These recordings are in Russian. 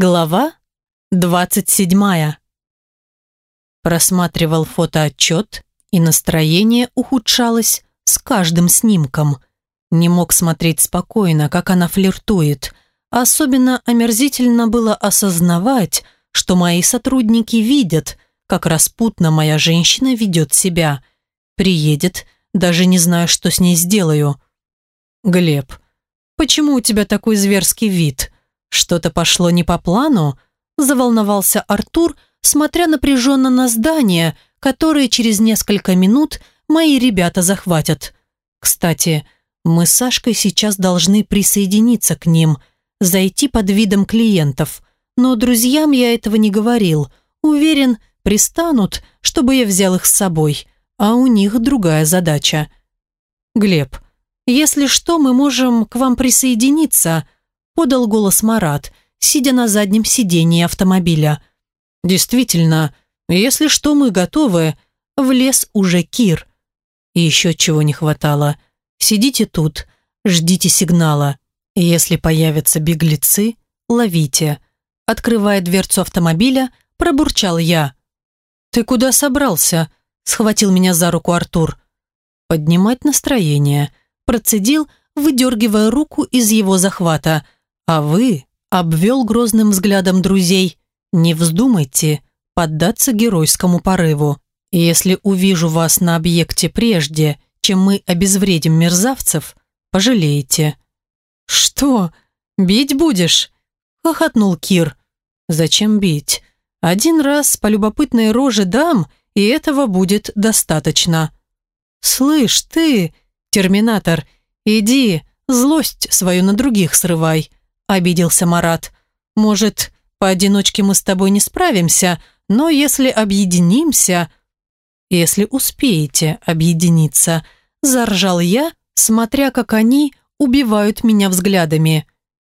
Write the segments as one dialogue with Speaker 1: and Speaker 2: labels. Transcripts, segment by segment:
Speaker 1: Глава 27. Просматривал фотоотчет, и настроение ухудшалось с каждым снимком. Не мог смотреть спокойно, как она флиртует. Особенно омерзительно было осознавать, что мои сотрудники видят, как распутно моя женщина ведет себя. Приедет, даже не знаю, что с ней сделаю. «Глеб, почему у тебя такой зверский вид?» «Что-то пошло не по плану?» – заволновался Артур, смотря напряженно на здание, которое через несколько минут мои ребята захватят. «Кстати, мы с Сашкой сейчас должны присоединиться к ним, зайти под видом клиентов, но друзьям я этого не говорил. Уверен, пристанут, чтобы я взял их с собой, а у них другая задача». «Глеб, если что, мы можем к вам присоединиться», – подал голос Марат, сидя на заднем сидении автомобиля. «Действительно, если что, мы готовы», – влез уже Кир. И еще чего не хватало. «Сидите тут, ждите сигнала. Если появятся беглецы, ловите». Открывая дверцу автомобиля, пробурчал я. «Ты куда собрался?» – схватил меня за руку Артур. «Поднимать настроение», – процедил, выдергивая руку из его захвата – а вы, обвел грозным взглядом друзей, не вздумайте поддаться геройскому порыву. Если увижу вас на объекте прежде, чем мы обезвредим мерзавцев, пожалеете». «Что, бить будешь?» – хохотнул Кир. «Зачем бить? Один раз по любопытной роже дам, и этого будет достаточно». «Слышь, ты, терминатор, иди, злость свою на других срывай обиделся Марат. «Может, поодиночке мы с тобой не справимся, но если объединимся...» «Если успеете объединиться», – заржал я, смотря как они убивают меня взглядами.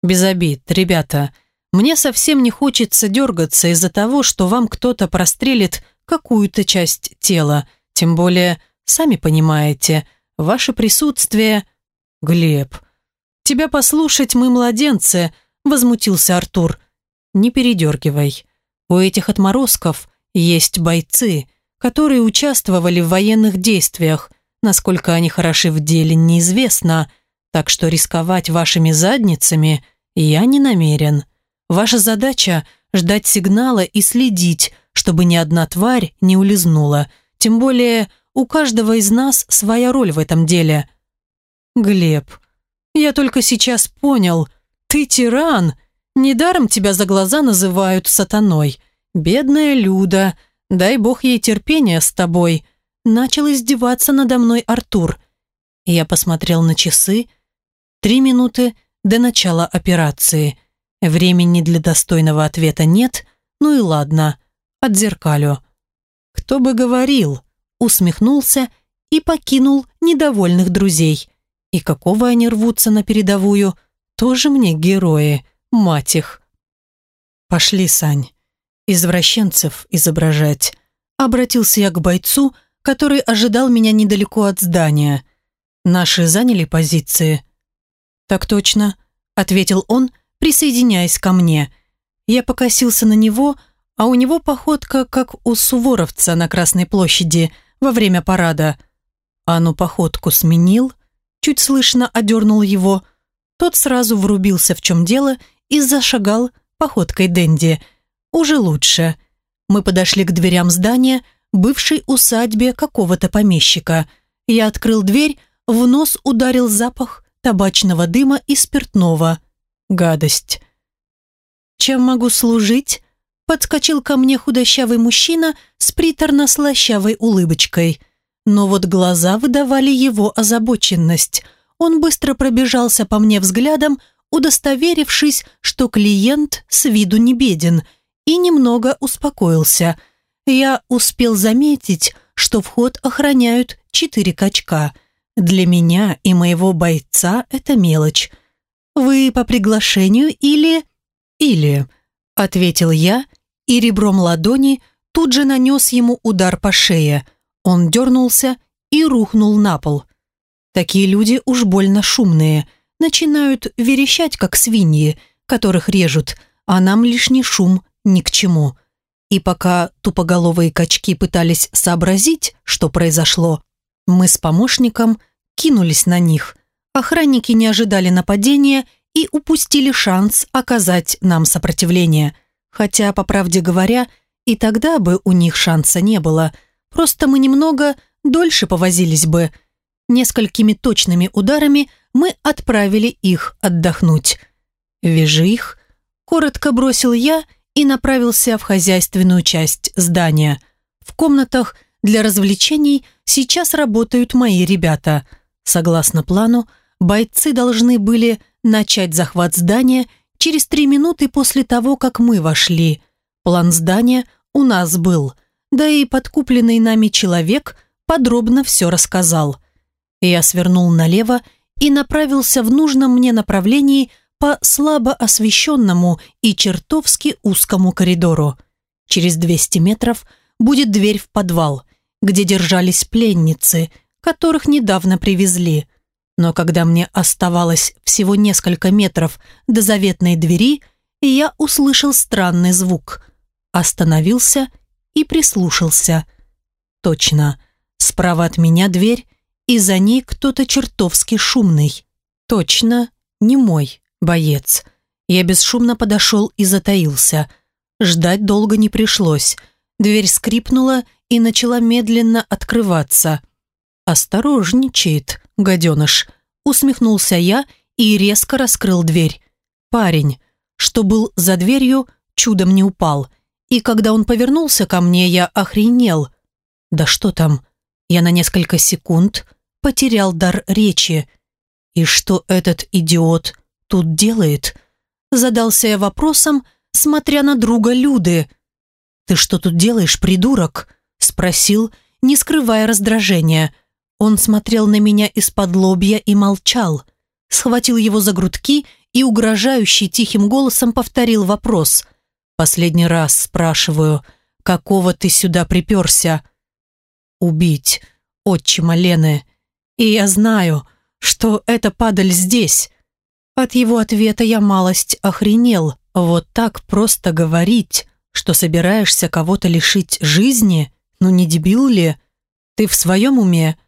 Speaker 1: «Без обид, ребята. Мне совсем не хочется дергаться из-за того, что вам кто-то прострелит какую-то часть тела. Тем более, сами понимаете, ваше присутствие...» «Глеб, тебя послушать мы младенцы», – возмутился Артур. «Не передергивай. У этих отморозков есть бойцы, которые участвовали в военных действиях. Насколько они хороши в деле, неизвестно, так что рисковать вашими задницами я не намерен. Ваша задача – ждать сигнала и следить, чтобы ни одна тварь не улизнула. Тем более у каждого из нас своя роль в этом деле». «Глеб, я только сейчас понял. Ты тиран. Недаром тебя за глаза называют сатаной. Бедная Люда. Дай бог ей терпения с тобой. Начал издеваться надо мной Артур. Я посмотрел на часы. Три минуты до начала операции. Времени для достойного ответа нет. Ну и ладно. Отзеркалю. Кто бы говорил, усмехнулся и покинул недовольных друзей. И какого они рвутся на передовую? Тоже мне герои, мать их. Пошли, Сань, извращенцев изображать. Обратился я к бойцу, который ожидал меня недалеко от здания. Наши заняли позиции. Так точно, ответил он, присоединяясь ко мне. Я покосился на него, а у него походка, как у суворовца на Красной площади во время парада. А ну походку сменил, чуть слышно одернул его. Тот сразу врубился в чем дело и зашагал походкой Дэнди. Уже лучше. Мы подошли к дверям здания, бывшей усадьбе какого-то помещика. Я открыл дверь, в нос ударил запах табачного дыма и спиртного. Гадость. «Чем могу служить?» Подскочил ко мне худощавый мужчина с приторно-слащавой улыбочкой – но вот глаза выдавали его озабоченность. Он быстро пробежался по мне взглядом, удостоверившись, что клиент с виду не беден, и немного успокоился. Я успел заметить, что вход охраняют четыре качка. Для меня и моего бойца это мелочь. «Вы по приглашению или...» «Или...» — ответил я, и ребром ладони тут же нанес ему удар по шее — он дернулся и рухнул на пол. Такие люди уж больно шумные, начинают верещать, как свиньи, которых режут, а нам лишний шум ни к чему. И пока тупоголовые качки пытались сообразить, что произошло, мы с помощником кинулись на них. Охранники не ожидали нападения и упустили шанс оказать нам сопротивление. Хотя, по правде говоря, и тогда бы у них шанса не было. Просто мы немного дольше повозились бы. Несколькими точными ударами мы отправили их отдохнуть. «Вяжи их», — коротко бросил я и направился в хозяйственную часть здания. В комнатах для развлечений сейчас работают мои ребята. Согласно плану, бойцы должны были начать захват здания через три минуты после того, как мы вошли. План здания у нас был, да и подкупленный нами человек подробно все рассказал. Я свернул налево и направился в нужном мне направлении по слабо освещенному и чертовски узкому коридору. Через 200 метров будет дверь в подвал, где держались пленницы, которых недавно привезли. Но когда мне оставалось всего несколько метров до заветной двери, я услышал странный звук. Остановился и прислушался. Точно, справа от меня дверь, и за ней кто-то чертовски шумный. Точно, не мой боец. Я бесшумно подошел и затаился. Ждать долго не пришлось. Дверь скрипнула и начала медленно открываться. «Осторожничает, гаденыш», — усмехнулся я и резко раскрыл дверь. Парень, что был за дверью, чудом не упал. И когда он повернулся ко мне, я охренел. Да что там? Я на несколько секунд потерял дар речи. И что этот идиот тут делает? Задался я вопросом, смотря на друга Люды. «Ты что тут делаешь, придурок?» Спросил, не скрывая раздражения. Он смотрел на меня из-под лобья и молчал. Схватил его за грудки и угрожающий тихим голосом повторил вопрос. «Последний раз спрашиваю, какого ты сюда приперся?» «Убить отчима Лены. И я знаю, что эта падаль здесь». От его ответа я малость охренел. Вот так просто говорить, что собираешься кого-то лишить жизни, ну не дебил ли? Ты в своем уме?»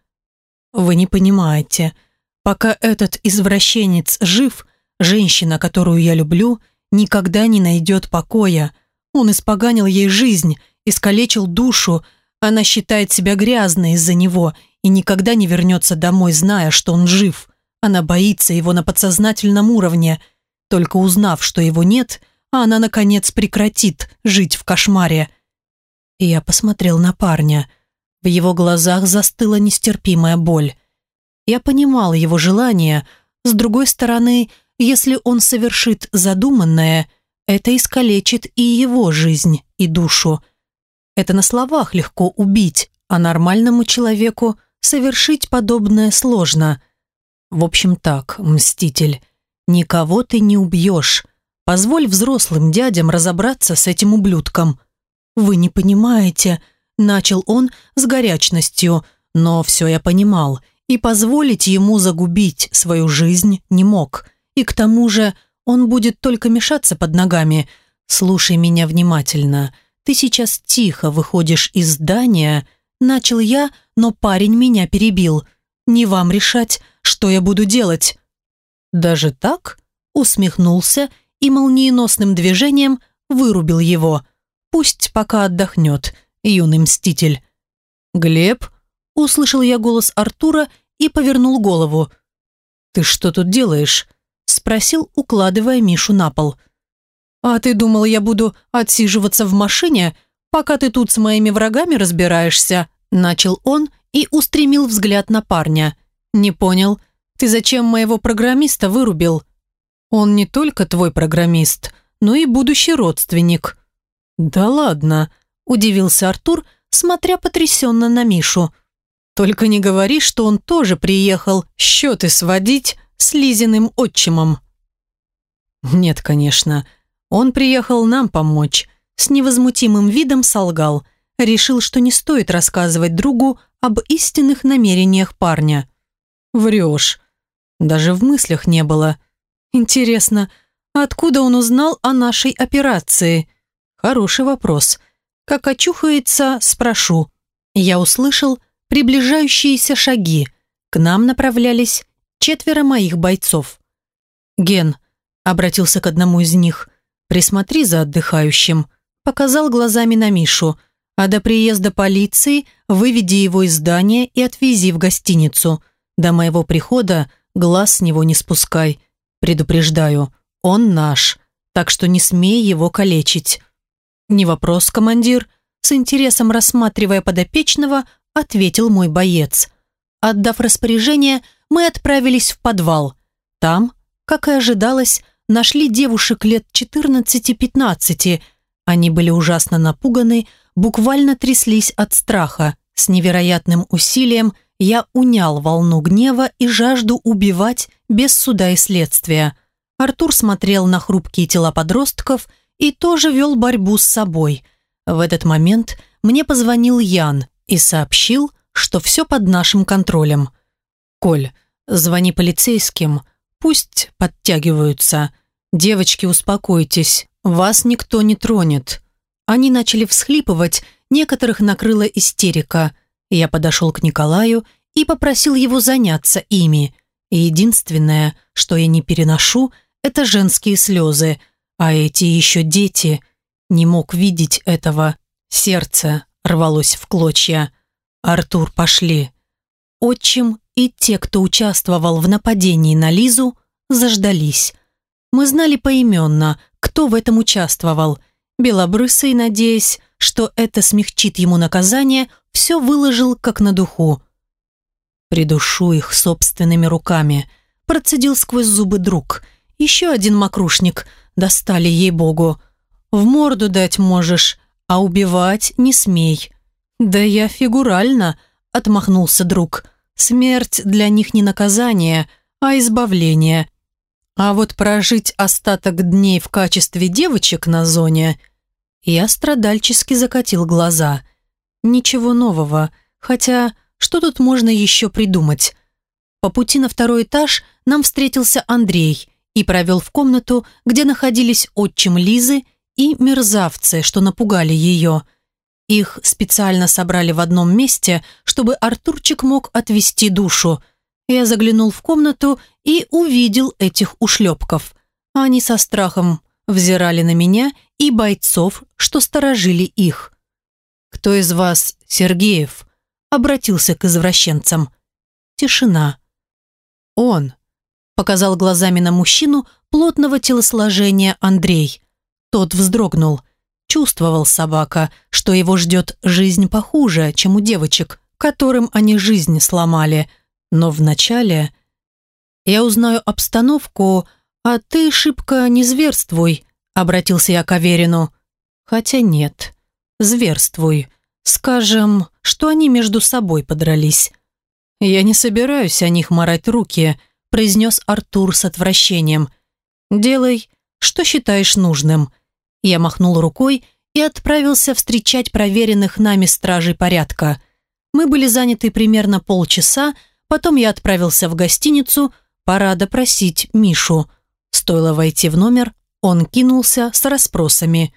Speaker 1: Вы не понимаете. Пока этот извращенец жив, женщина, которую я люблю, никогда не найдет покоя. Он испоганил ей жизнь, искалечил душу, она считает себя грязной из-за него и никогда не вернется домой, зная, что он жив. Она боится его на подсознательном уровне. Только узнав, что его нет, она, наконец, прекратит жить в кошмаре. Я посмотрел на парня – в его глазах застыла нестерпимая боль. Я понимал его желание, с другой стороны, если он совершит задуманное, это искалечит и его жизнь, и душу. Это на словах легко убить, а нормальному человеку совершить подобное сложно. В общем так, мститель, никого ты не убьешь. Позволь взрослым дядям разобраться с этим ублюдком. Вы не понимаете, Начал он с горячностью, но все я понимал, и позволить ему загубить свою жизнь не мог. И к тому же он будет только мешаться под ногами. Слушай меня внимательно. Ты сейчас тихо выходишь из здания. Начал я, но парень меня перебил. Не вам решать, что я буду делать. Даже так? Усмехнулся и молниеносным движением вырубил его. Пусть пока отдохнет юный мститель. «Глеб?» – услышал я голос Артура и повернул голову. «Ты что тут делаешь?» – спросил, укладывая Мишу на пол. «А ты думал, я буду отсиживаться в машине, пока ты тут с моими врагами разбираешься?» – начал он и устремил взгляд на парня. «Не понял, ты зачем моего программиста вырубил?» «Он не только твой программист, но и будущий родственник». «Да ладно», удивился Артур, смотря потрясенно на Мишу. «Только не говори, что он тоже приехал счеты сводить с Лизиным отчимом». «Нет, конечно. Он приехал нам помочь». С невозмутимым видом солгал. Решил, что не стоит рассказывать другу об истинных намерениях парня. «Врешь. Даже в мыслях не было. Интересно, Откуда он узнал о нашей операции? Хороший вопрос. Как очухается, спрошу. Я услышал приближающиеся шаги. К нам направлялись четверо моих бойцов. «Ген», — обратился к одному из них, — «присмотри за отдыхающим», — показал глазами на Мишу, «а до приезда полиции выведи его из здания и отвези в гостиницу. До моего прихода глаз с него не спускай. Предупреждаю, он наш, так что не смей его калечить». «Не вопрос, командир», с интересом рассматривая подопечного, ответил мой боец. Отдав распоряжение, мы отправились в подвал. Там, как и ожидалось, нашли девушек лет 14-15. Они были ужасно напуганы, буквально тряслись от страха. С невероятным усилием я унял волну гнева и жажду убивать без суда и следствия. Артур смотрел на хрупкие тела подростков и тоже вел борьбу с собой. В этот момент мне позвонил Ян и сообщил, что все под нашим контролем. «Коль, звони полицейским, пусть подтягиваются. Девочки, успокойтесь, вас никто не тронет». Они начали всхлипывать, некоторых накрыла истерика. Я подошел к Николаю и попросил его заняться ими. Единственное, что я не переношу, это женские слезы, а эти еще дети. Не мог видеть этого. Сердце рвалось в клочья. «Артур, пошли». Отчим и те, кто участвовал в нападении на Лизу, заждались. Мы знали поименно, кто в этом участвовал. Белобрысый, надеясь, что это смягчит ему наказание, все выложил как на духу. «Придушу их собственными руками», – процедил сквозь зубы друг. «Еще один мокрушник. Достали ей-богу. В морду дать можешь, а убивать не смей». «Да я фигурально», — отмахнулся друг. «Смерть для них не наказание, а избавление. А вот прожить остаток дней в качестве девочек на зоне...» Я страдальчески закатил глаза. «Ничего нового, хотя что тут можно еще придумать?» По пути на второй этаж нам встретился Андрей и провел в комнату, где находились отчим Лизы и мерзавцы, что напугали ее – их специально собрали в одном месте, чтобы Артурчик мог отвести душу. Я заглянул в комнату и увидел этих ушлепков. Они со страхом взирали на меня и бойцов, что сторожили их. «Кто из вас Сергеев?» обратился к извращенцам. Тишина. «Он», — показал глазами на мужчину плотного телосложения Андрей. Тот вздрогнул — Чувствовал собака, что его ждет жизнь похуже, чем у девочек, которым они жизнь сломали. Но вначале... «Я узнаю обстановку, а ты шибко не зверствуй», — обратился я к Аверину. «Хотя нет, зверствуй. Скажем, что они между собой подрались». «Я не собираюсь о них морать руки», — произнес Артур с отвращением. «Делай, что считаешь нужным». Я махнул рукой и отправился встречать проверенных нами стражей порядка. Мы были заняты примерно полчаса, потом я отправился в гостиницу, пора допросить Мишу. Стоило войти в номер, он кинулся с расспросами.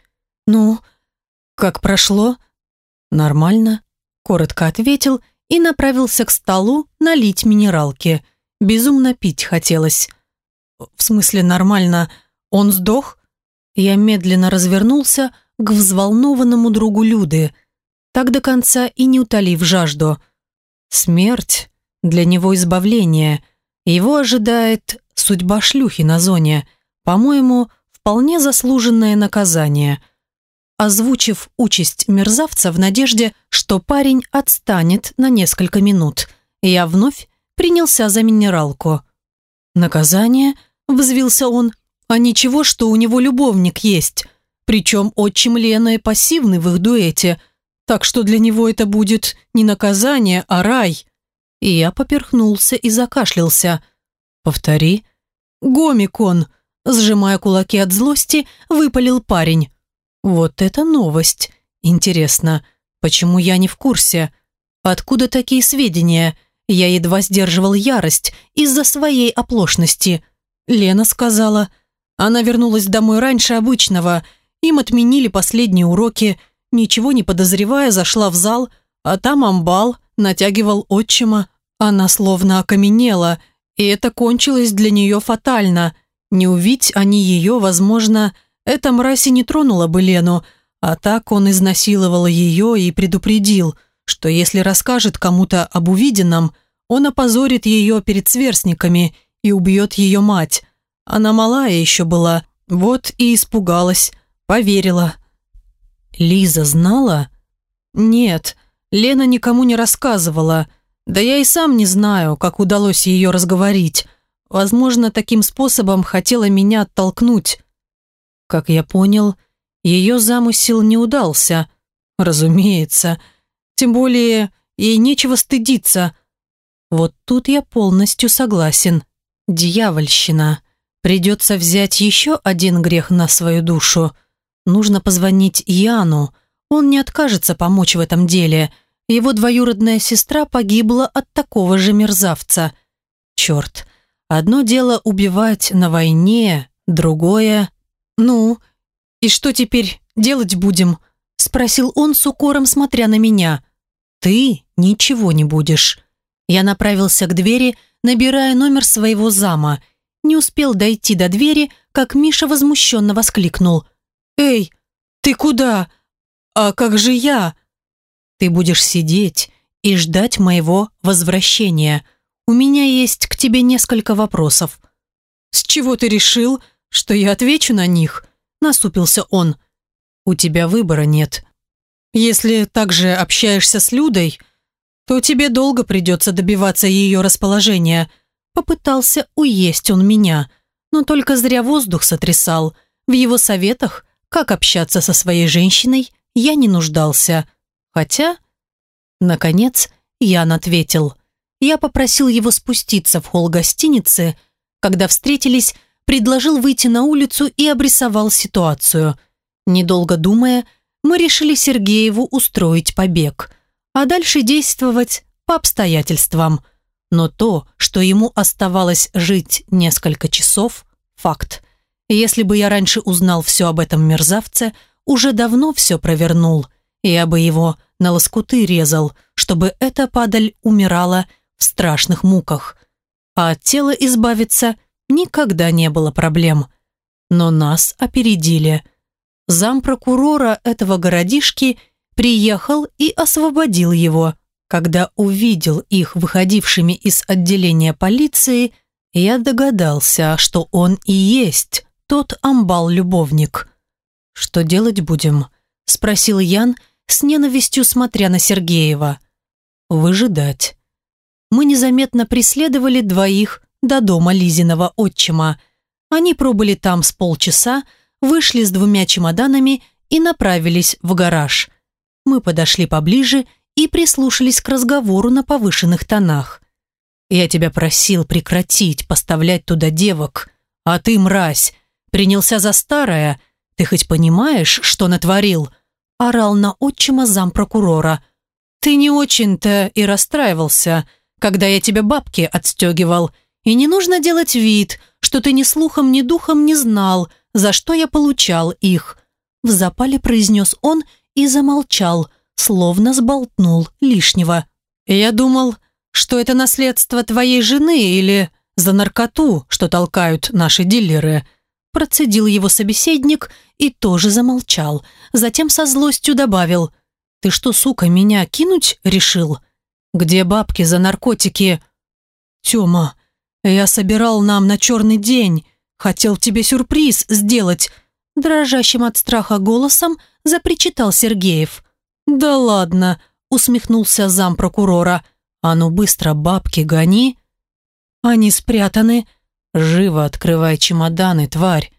Speaker 1: «Ну, как прошло?» «Нормально», — коротко ответил и направился к столу налить минералки. Безумно пить хотелось. «В смысле нормально? Он сдох?» Я медленно развернулся к взволнованному другу Люды, так до конца и не утолив жажду. Смерть для него избавление. Его ожидает судьба шлюхи на зоне. По-моему, вполне заслуженное наказание. Озвучив участь мерзавца в надежде, что парень отстанет на несколько минут, я вновь принялся за минералку. «Наказание?» – взвился он – а ничего, что у него любовник есть. Причем отчим Лены пассивный в их дуэте. Так что для него это будет не наказание, а рай. И я поперхнулся и закашлялся. «Повтори». «Гомик он», сжимая кулаки от злости, выпалил парень. «Вот это новость. Интересно, почему я не в курсе? Откуда такие сведения? Я едва сдерживал ярость из-за своей оплошности. Лена сказала, Она вернулась домой раньше обычного. Им отменили последние уроки. Ничего не подозревая, зашла в зал, а там амбал натягивал отчима. Она словно окаменела, и это кончилось для нее фатально. Не увидь они ее, возможно, эта мразь и не тронула бы Лену, а так он изнасиловал ее и предупредил, что если расскажет кому-то об увиденном, он опозорит ее перед сверстниками и убьет ее мать. Она малая еще была, вот и испугалась, поверила. Лиза знала? Нет, Лена никому не рассказывала. Да я и сам не знаю, как удалось ее разговорить. Возможно, таким способом хотела меня оттолкнуть. Как я понял, ее замысел не удался. Разумеется. Тем более, ей нечего стыдиться. Вот тут я полностью согласен. Дьявольщина. Придется взять еще один грех на свою душу. Нужно позвонить Яну. Он не откажется помочь в этом деле. Его двоюродная сестра погибла от такого же мерзавца. Черт. Одно дело убивать на войне, другое... «Ну, и что теперь делать будем?» Спросил он с укором, смотря на меня. «Ты ничего не будешь». Я направился к двери, набирая номер своего зама. Не успел дойти до двери, как Миша возмущенно воскликнул. «Эй, ты куда? А как же я?» «Ты будешь сидеть и ждать моего возвращения. У меня есть к тебе несколько вопросов». «С чего ты решил, что я отвечу на них?» Насупился он. «У тебя выбора нет. Если также общаешься с Людой, то тебе долго придется добиваться ее расположения». Попытался уесть он меня, но только зря воздух сотрясал. В его советах, как общаться со своей женщиной, я не нуждался. Хотя... Наконец, Ян ответил. Я попросил его спуститься в холл гостиницы. Когда встретились, предложил выйти на улицу и обрисовал ситуацию. Недолго думая, мы решили Сергееву устроить побег, а дальше действовать по обстоятельствам. Но то, что ему оставалось жить несколько часов – факт. Если бы я раньше узнал все об этом мерзавце, уже давно все провернул. Я бы его на лоскуты резал, чтобы эта падаль умирала в страшных муках. А от тела избавиться никогда не было проблем. Но нас опередили. Зампрокурора этого городишки приехал и освободил его. Когда увидел их выходившими из отделения полиции, я догадался, что он и есть тот амбал-любовник. «Что делать будем?» – спросил Ян, с ненавистью смотря на Сергеева. «Выжидать». Мы незаметно преследовали двоих до дома Лизиного отчима. Они пробыли там с полчаса, вышли с двумя чемоданами и направились в гараж. Мы подошли поближе и прислушались к разговору на повышенных тонах. «Я тебя просил прекратить поставлять туда девок, а ты, мразь, принялся за старое. Ты хоть понимаешь, что натворил?» орал на отчима зампрокурора. «Ты не очень-то и расстраивался, когда я тебе бабки отстегивал», и не нужно делать вид, что ты ни слухом, ни духом не знал, за что я получал их. В запале произнес он и замолчал, словно сболтнул лишнего. Я думал, что это наследство твоей жены или за наркоту, что толкают наши дилеры. Процедил его собеседник и тоже замолчал. Затем со злостью добавил. «Ты что, сука, меня кинуть решил? Где бабки за наркотики?» «Тёма, «Я собирал нам на черный день. Хотел тебе сюрприз сделать», дрожащим от страха голосом запричитал Сергеев. «Да ладно», усмехнулся зампрокурора. «А ну быстро бабки гони». «Они спрятаны». «Живо открывай чемоданы, тварь».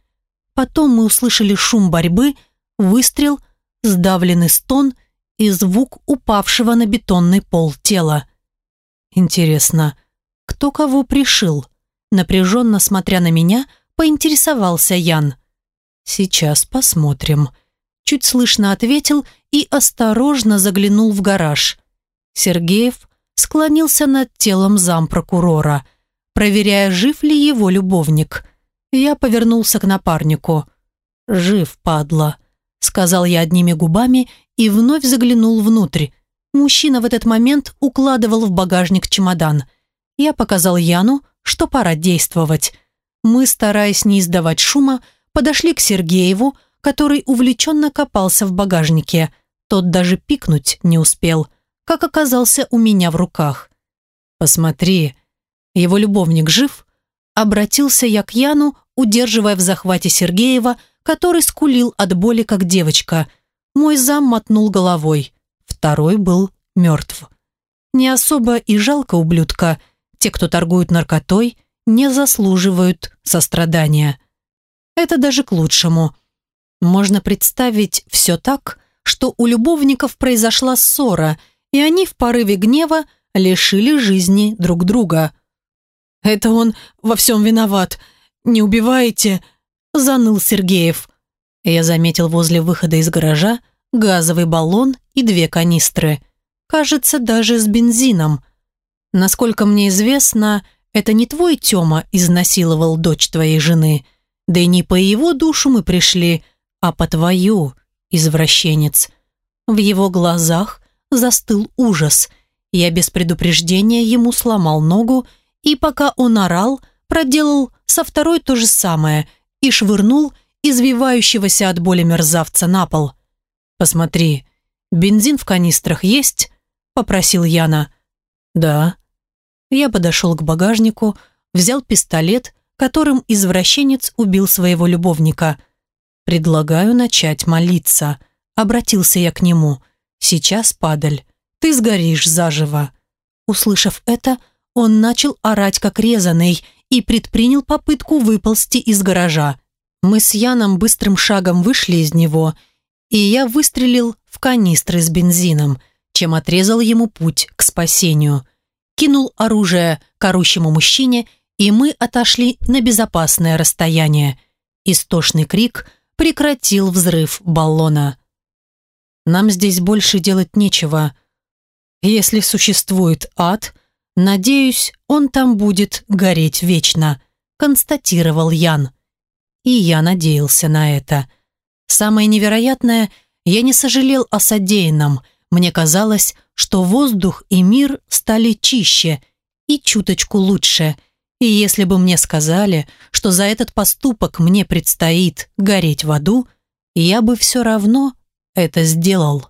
Speaker 1: Потом мы услышали шум борьбы, выстрел, сдавленный стон и звук упавшего на бетонный пол тела. Интересно, кто кого пришил? Напряженно смотря на меня, поинтересовался Ян. Сейчас посмотрим. Чуть слышно ответил и осторожно заглянул в гараж. Сергеев склонился над телом зампрокурора, проверяя, жив ли его любовник. Я повернулся к напарнику. «Жив, падла», — сказал я одними губами и вновь заглянул внутрь. Мужчина в этот момент укладывал в багажник чемодан. Я показал Яну, что пора действовать. Мы, стараясь не издавать шума, подошли к Сергееву, который увлеченно копался в багажнике. Тот даже пикнуть не успел, как оказался у меня в руках. «Посмотри, его любовник жив?» Обратился я к Яну, удерживая в захвате Сергеева, который скулил от боли, как девочка. Мой зам мотнул головой. Второй был мертв. Не особо и жалко ублюдка. Те, кто торгуют наркотой, не заслуживают сострадания. Это даже к лучшему. Можно представить все так, что у любовников произошла ссора, и они в порыве гнева лишили жизни друг друга. «Это он во всем виноват. Не убивайте!» – заныл Сергеев. Я заметил возле выхода из гаража газовый баллон и две канистры. Кажется, даже с бензином. Насколько мне известно, это не твой Тёма изнасиловал дочь твоей жены. Да и не по его душу мы пришли, а по твою, извращенец. В его глазах застыл ужас. Я без предупреждения ему сломал ногу, и пока он орал, проделал со второй то же самое и швырнул извивающегося от боли мерзавца на пол. «Посмотри, бензин в канистрах есть?» – попросил Яна. «Да», я подошел к багажнику, взял пистолет, которым извращенец убил своего любовника. «Предлагаю начать молиться», — обратился я к нему. «Сейчас, падаль, ты сгоришь заживо». Услышав это, он начал орать как резаный и предпринял попытку выползти из гаража. Мы с Яном быстрым шагом вышли из него, и я выстрелил в канистры с бензином, чем отрезал ему путь к спасению кинул оружие к орущему мужчине, и мы отошли на безопасное расстояние. Истошный крик прекратил взрыв баллона. Нам здесь больше делать нечего. Если существует ад, надеюсь, он там будет гореть вечно, констатировал Ян. И я надеялся на это. Самое невероятное, я не сожалел о содеянном. Мне казалось, что воздух и мир стали чище и чуточку лучше. И если бы мне сказали, что за этот поступок мне предстоит гореть в аду, я бы все равно это сделал.